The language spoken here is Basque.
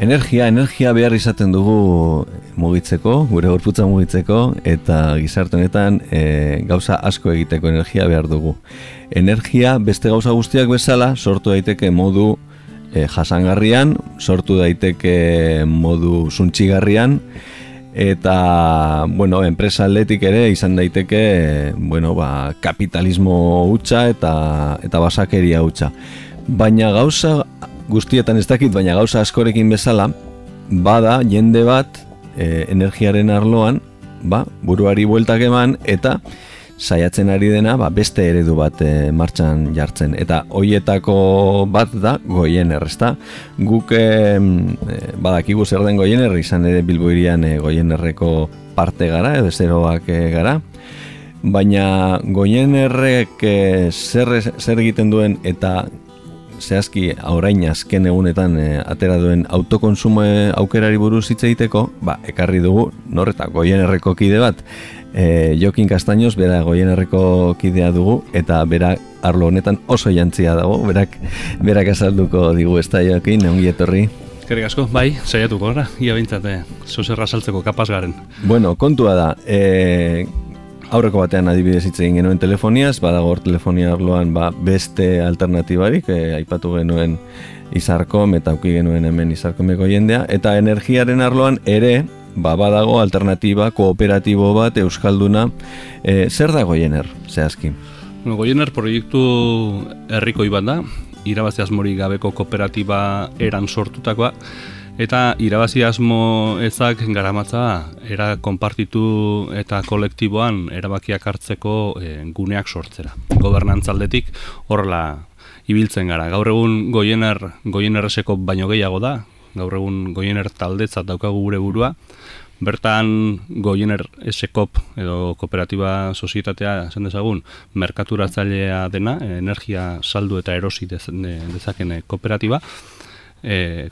energia, energia behar izaten dugu mugitzeko, gure gorputza mugitzeko, eta gizarte honetan e, gauza asko egiteko energia behar dugu. Energia beste gauza guztiak bezala sortu daiteke modu e, jasangarrian, sortu daiteke modu zuntxigarrian, eta, bueno, enpresa atletik ere izan daiteke, bueno, ba, kapitalismo hutsa eta, eta basakeria hutsa. Baina gauza guztietan ez dakit, baina gauza askorekin bezala, bada jende bat e, energiaren arloan, ba, buruari bueltak eman, eta saiatzen ari dena ba, beste eredu bat e, martxan jartzen. Eta hoietako bat da goiener, ezta? Guk e, badakigu zer den goiener, izan ere bilboirian e, goienerreko parte gara, edo zeroak e, gara, baina goienerrek e, zer, zer egiten duen eta zehazki orain azken egunetan e, atera duen autokonsumo aukerari buruz hitz egiteko, ba, ekarri dugu norreta goienerreko kide bat, e, Jokin Kastainoz, bera goienerreko kidea dugu, eta bera arlo honetan oso jantzia dago, berak, berak azalduko digu ez da Jokin, ongi etorri. Kerik asko, bai, saiatuko gara, ia bintzate, zuzerra saltzeko kapaz garen. Bueno, kontua da, e, aurreko batean adibidez hitz egin genuen telefoniaz, badago telefonia arloan ba, beste alternatibarik, e, aipatu genuen izarkom eta auki genuen hemen izarkomeko jendea, eta energiaren arloan ere, ba, badago alternatiba kooperatibo bat euskalduna, e, zer da goiener, zehazki? No, goiener proiektu herriko iban da, irabazi asmori gabeko kooperatiba eran sortutakoa, Eta irabazi asmo ezak garamatza era konpartitu eta kolektiboan erabakiak hartzeko e, guneak sortzera. Gobernantzaldetik horrela ibiltzen gara. Gaur egun goiener, goienerreseko baino gehiago da. Gaur egun goiener taldetzat daukagu gure burua. Bertan goiener esekop edo kooperatiba sozietatea esan dezagun merkaturatzailea dena, energia saldu eta erosi dezakene kooperatiba e,